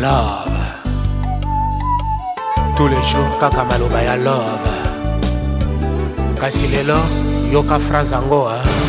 love tous les jours kaka maloba ya love kasi lelo yoka phrase yango a hein?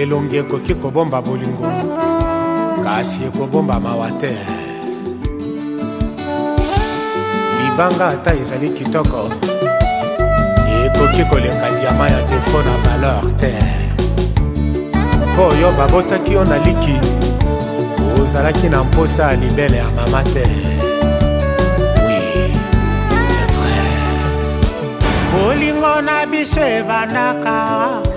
elongi ekoki kobomba bolingo kasi ekobomba mawa te libanga ata ezali kitoko ekoki koleka diama ya defo na valeur te mpo oyo babotaki yo na liki ozalaki na mposa ya libele ya mama te bolingo na biso evandaka